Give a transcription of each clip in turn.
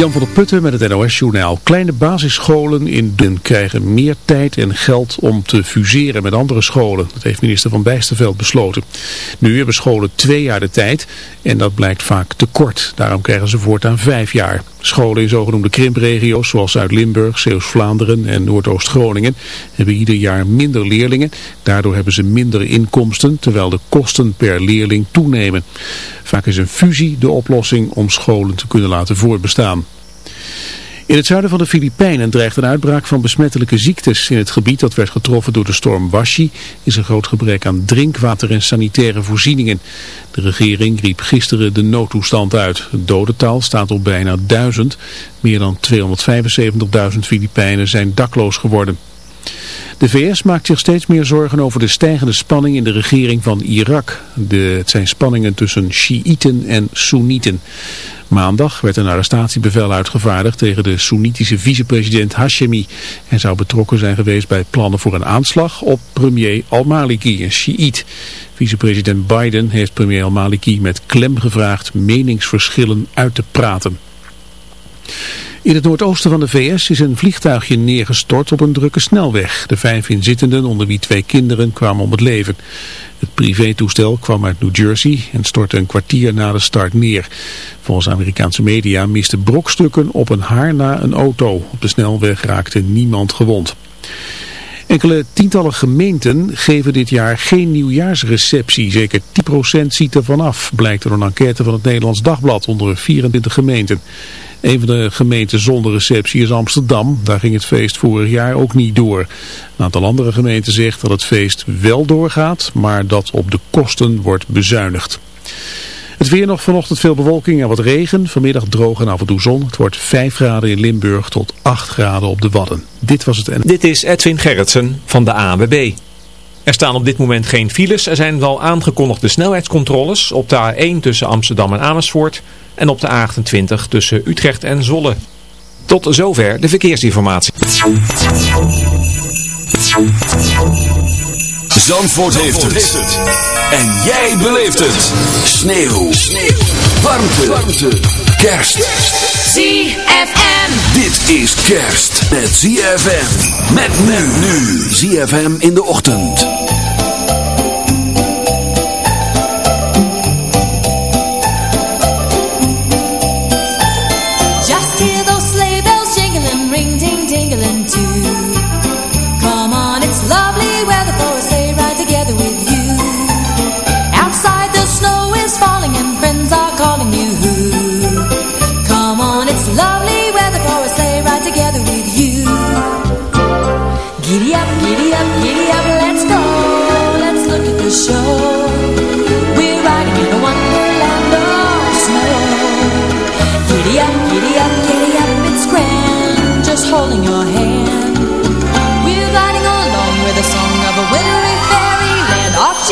Jan van der Putten met het NOS-journaal. Kleine basisscholen in Dun krijgen meer tijd en geld om te fuseren met andere scholen. Dat heeft minister Van Bijsterveld besloten. Nu hebben scholen twee jaar de tijd en dat blijkt vaak te kort. Daarom krijgen ze voortaan vijf jaar. Scholen in zogenoemde krimpregio's zoals Zuid-Limburg, Zeeuws-Vlaanderen en Noordoost-Groningen hebben ieder jaar minder leerlingen. Daardoor hebben ze minder inkomsten terwijl de kosten per leerling toenemen. Vaak is een fusie de oplossing om scholen te kunnen laten voortbestaan. In het zuiden van de Filipijnen dreigt een uitbraak van besmettelijke ziektes. In het gebied dat werd getroffen door de storm Washi is een groot gebrek aan drinkwater en sanitaire voorzieningen. De regering riep gisteren de noodtoestand uit. Het dodental staat op bijna duizend. Meer dan 275.000 Filipijnen zijn dakloos geworden. De VS maakt zich steeds meer zorgen over de stijgende spanning in de regering van Irak. De, het zijn spanningen tussen Shiiten en Soenieten. Maandag werd een arrestatiebevel uitgevaardigd tegen de Soenitische vicepresident Hashemi. Hij zou betrokken zijn geweest bij plannen voor een aanslag op premier al-Maliki, een Shiït. Vicepresident Biden heeft premier al-Maliki met klem gevraagd meningsverschillen uit te praten. In het noordoosten van de VS is een vliegtuigje neergestort op een drukke snelweg. De vijf inzittenden, onder wie twee kinderen, kwamen om het leven. Het privétoestel kwam uit New Jersey en stortte een kwartier na de start neer. Volgens Amerikaanse media misten brokstukken op een haar na een auto. Op de snelweg raakte niemand gewond. Enkele tientallen gemeenten geven dit jaar geen nieuwjaarsreceptie. Zeker 10% ziet er vanaf, blijkt er een enquête van het Nederlands Dagblad onder 24 gemeenten. Een van de gemeenten zonder receptie is Amsterdam. Daar ging het feest vorig jaar ook niet door. Een aantal andere gemeenten zegt dat het feest wel doorgaat, maar dat op de kosten wordt bezuinigd. Het weer nog vanochtend veel bewolking en wat regen. Vanmiddag droog en af en toe zon. Het wordt 5 graden in Limburg tot 8 graden op de Wadden. Dit was het. Dit is Edwin Gerritsen van de ANWB. Er staan op dit moment geen files. Er zijn wel aangekondigde snelheidscontroles op de A1 tussen Amsterdam en Amersfoort en op de A28 tussen Utrecht en Zolle. Tot zover de verkeersinformatie. Zandvoort, heeft, het. En jij beleeft het. Sneeuw. Sneeuw. Warmte. Warmte. Kerst. ZFM. Dit is kerst met ZFM. Met men nu. ZFM in de ochtend. You.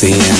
seeing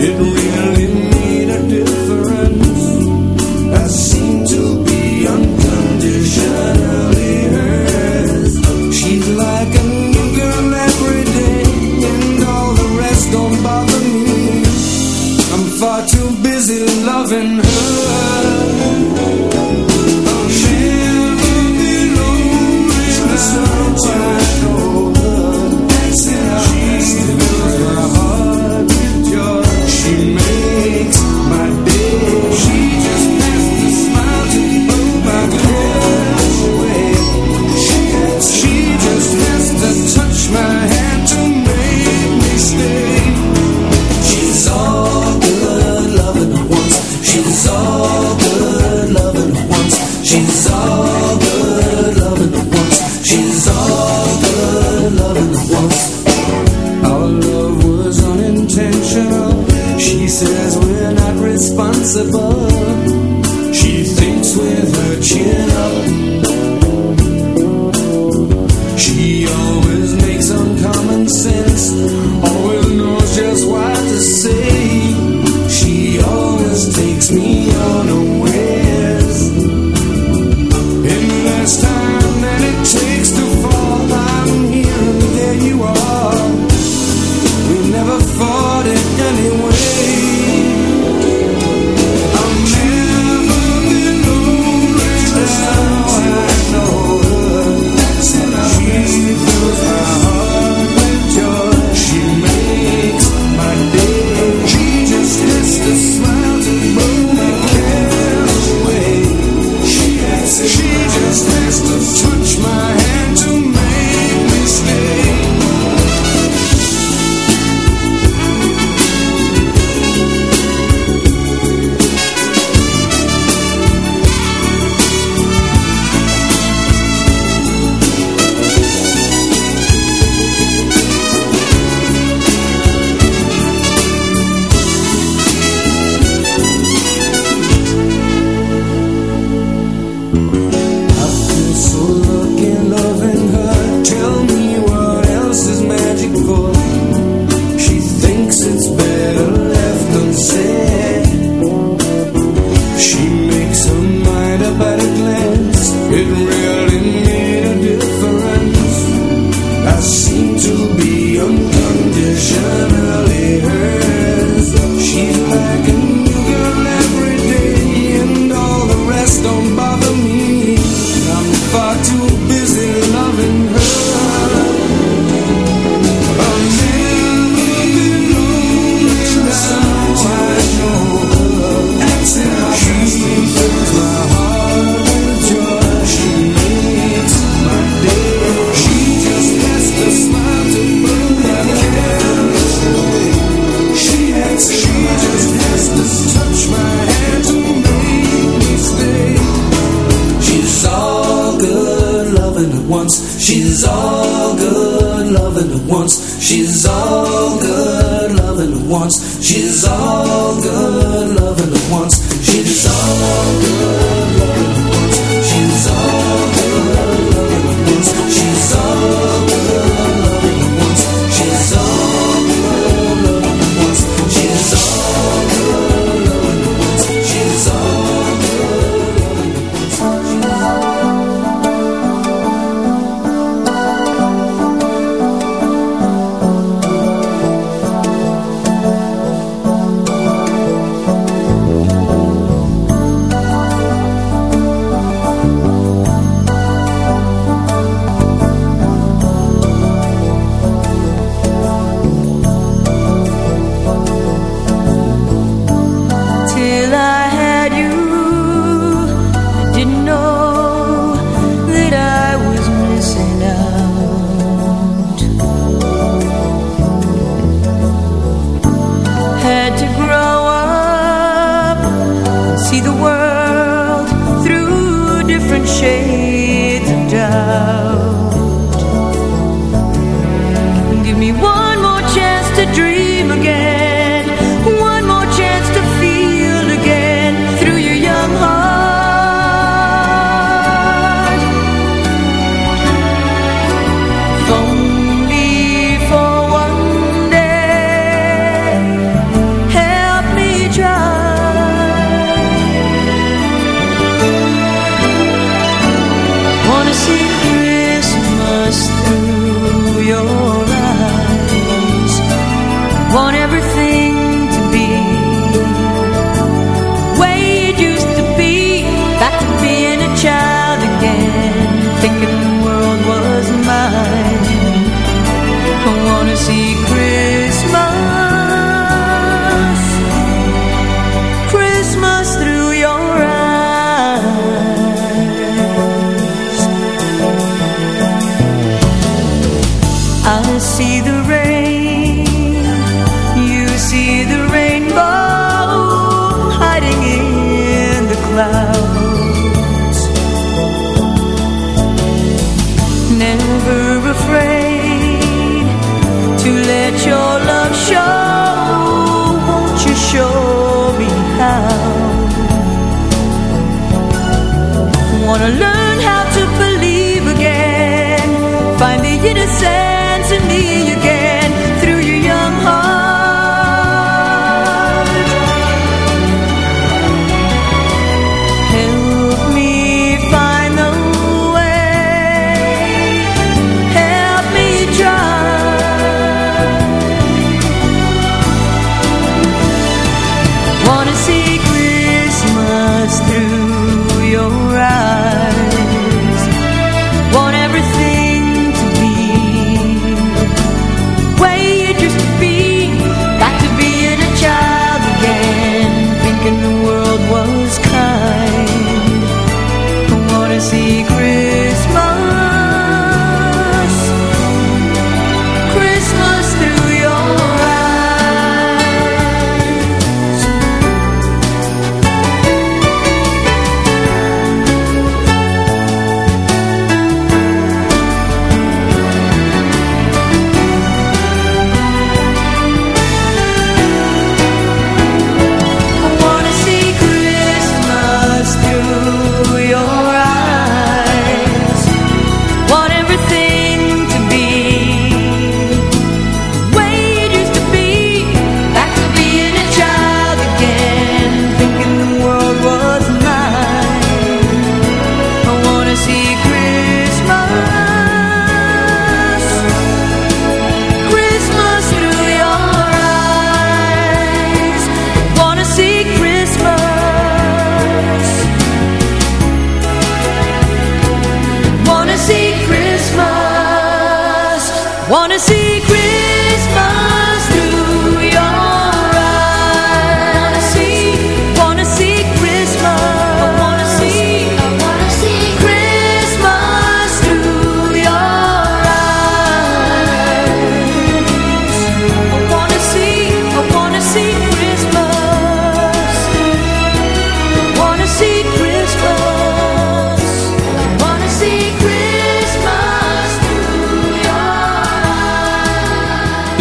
It really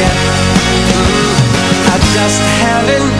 Mm, I just haven't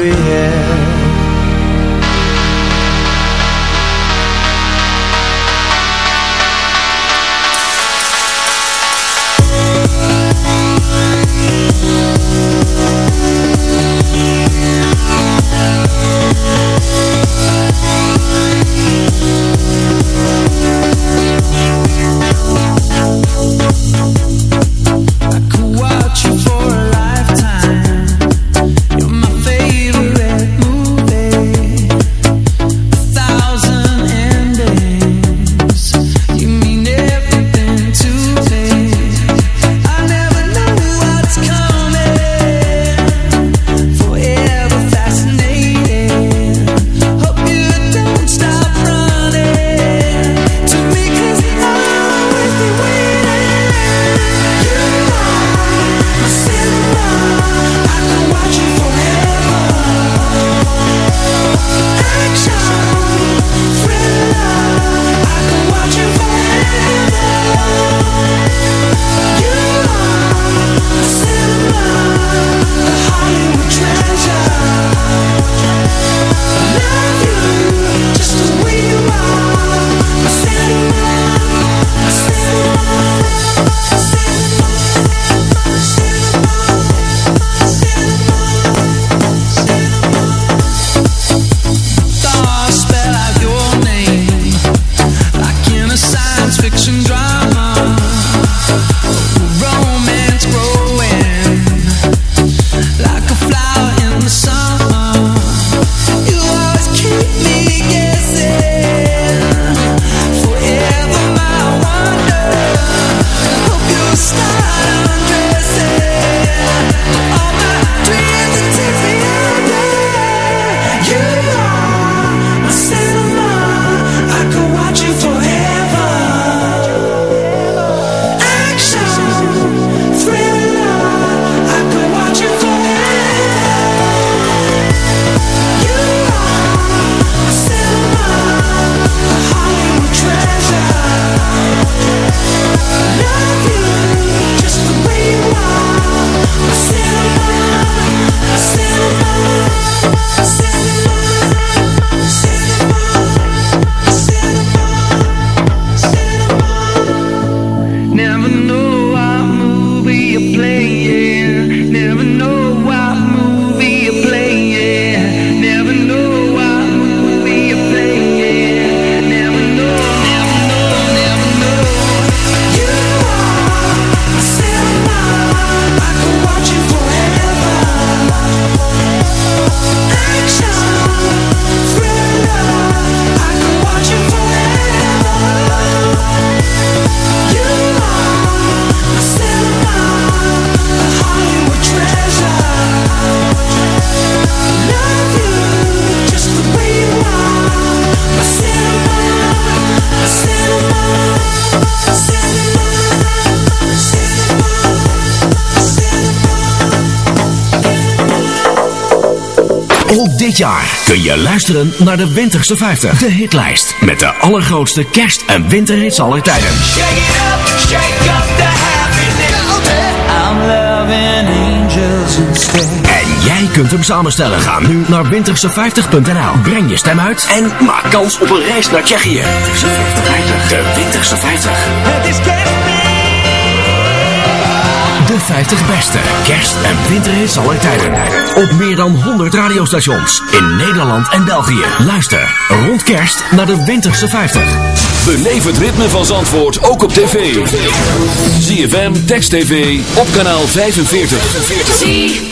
kun je luisteren naar de Winterse 50. De hitlijst met de allergrootste kerst- en winterhits aller tijden. Shake it up, shake up the happiness. I'm loving angels instead. En jij kunt hem samenstellen. Ga nu naar winterse50.nl. Breng je stem uit en maak kans op een reis naar Tsjechië. De Winterse 50. Het is 50 beste kerst- en winterhits aller tijden. Op meer dan 100 radiostations in Nederland en België. Luister rond kerst naar de winterse 50. Beleef het ritme van Zandvoort ook op tv. ZFM, Text TV, op kanaal 45.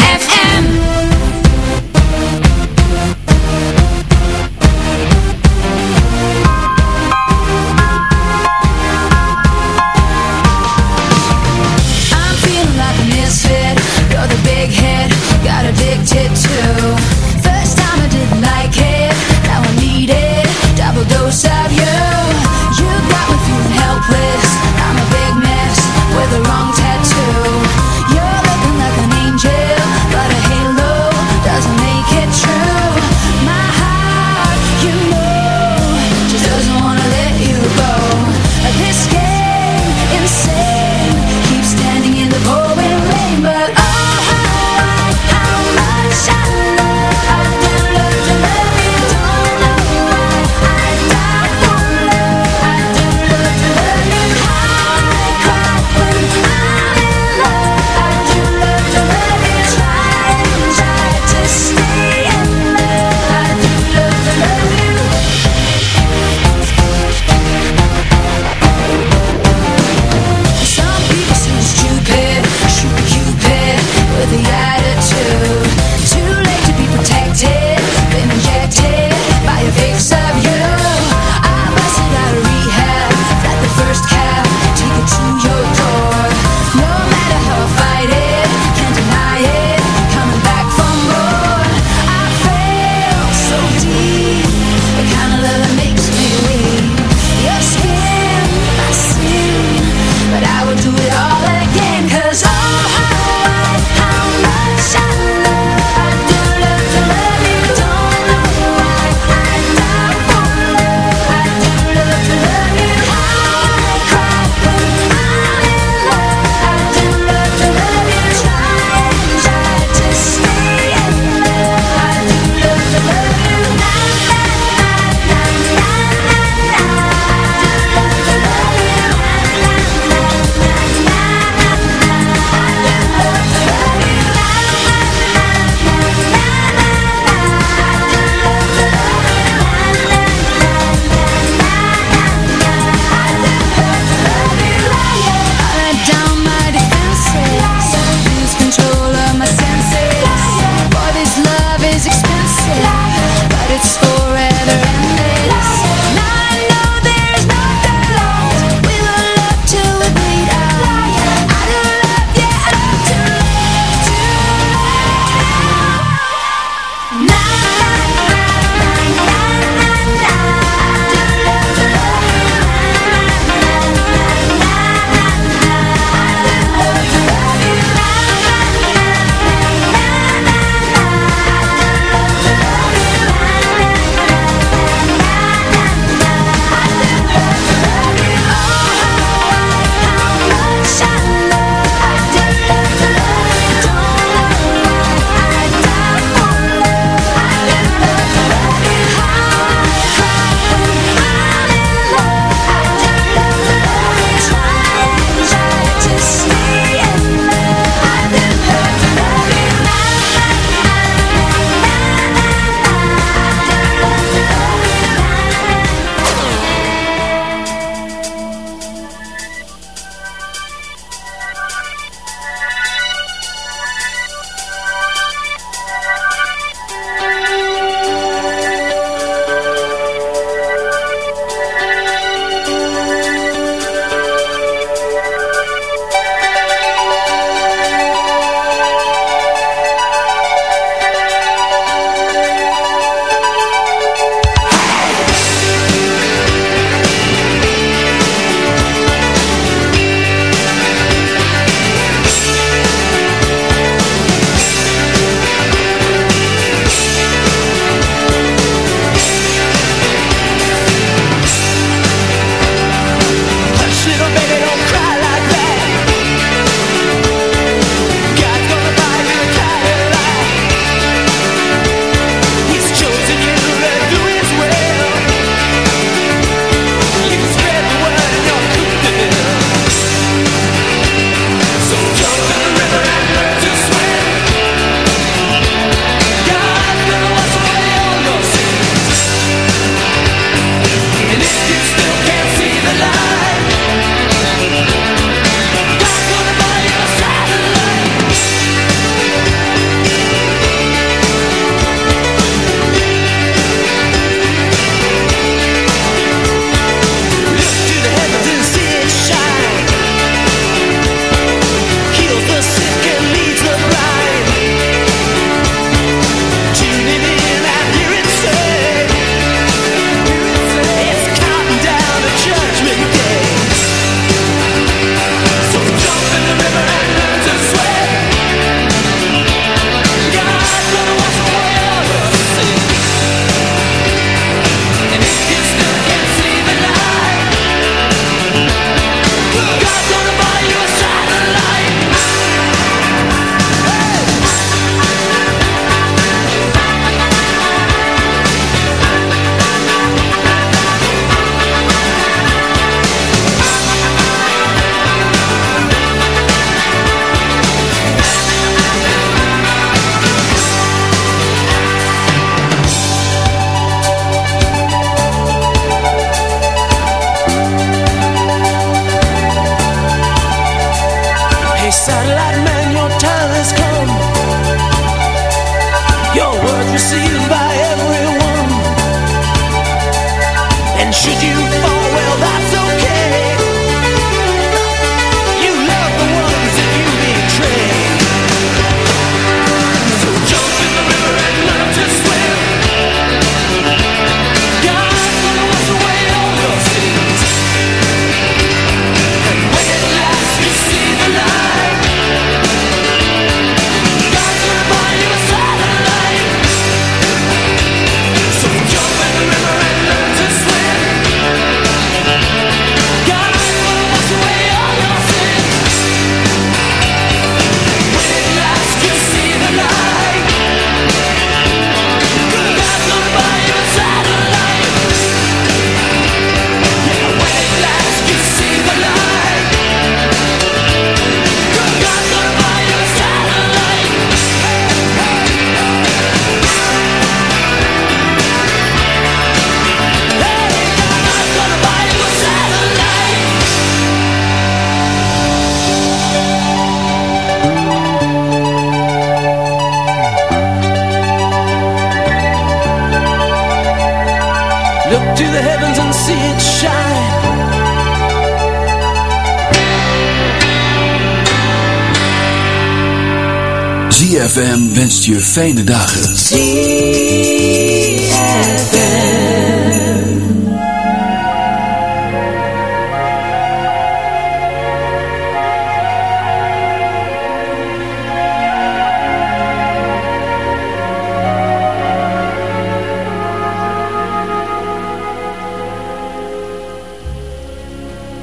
ZFM wenst je fijne dagen.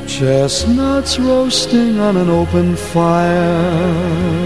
Chestnuts roasting on an open fire.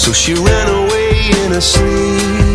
So she ran away in her sleep.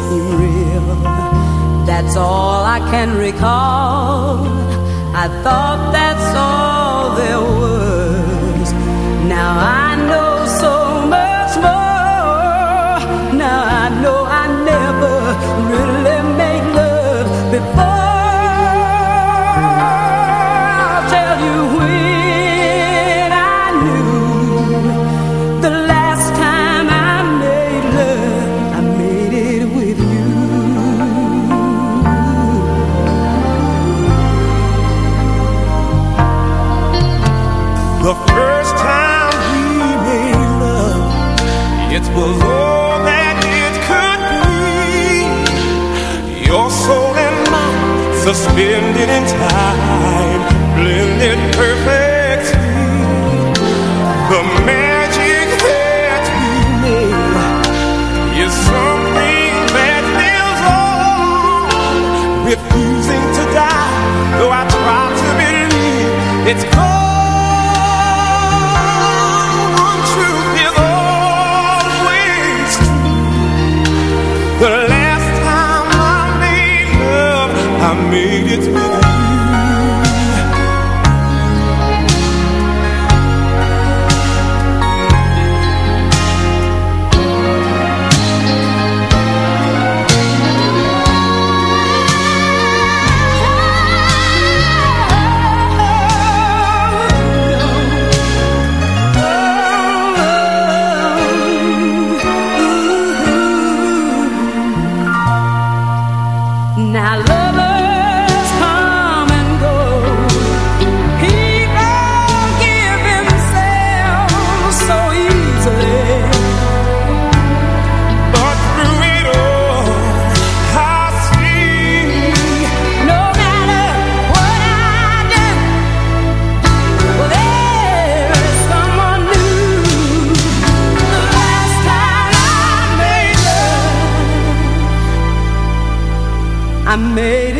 real. That's all I can recall. I thought that's all there was. Now I spend it in time I made it. without I made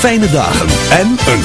fijne dagen en een